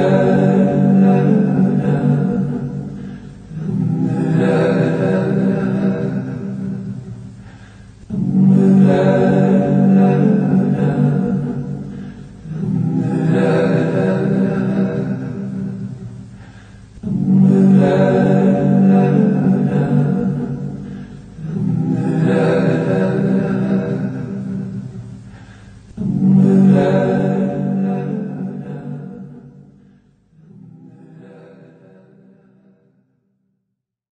Amen.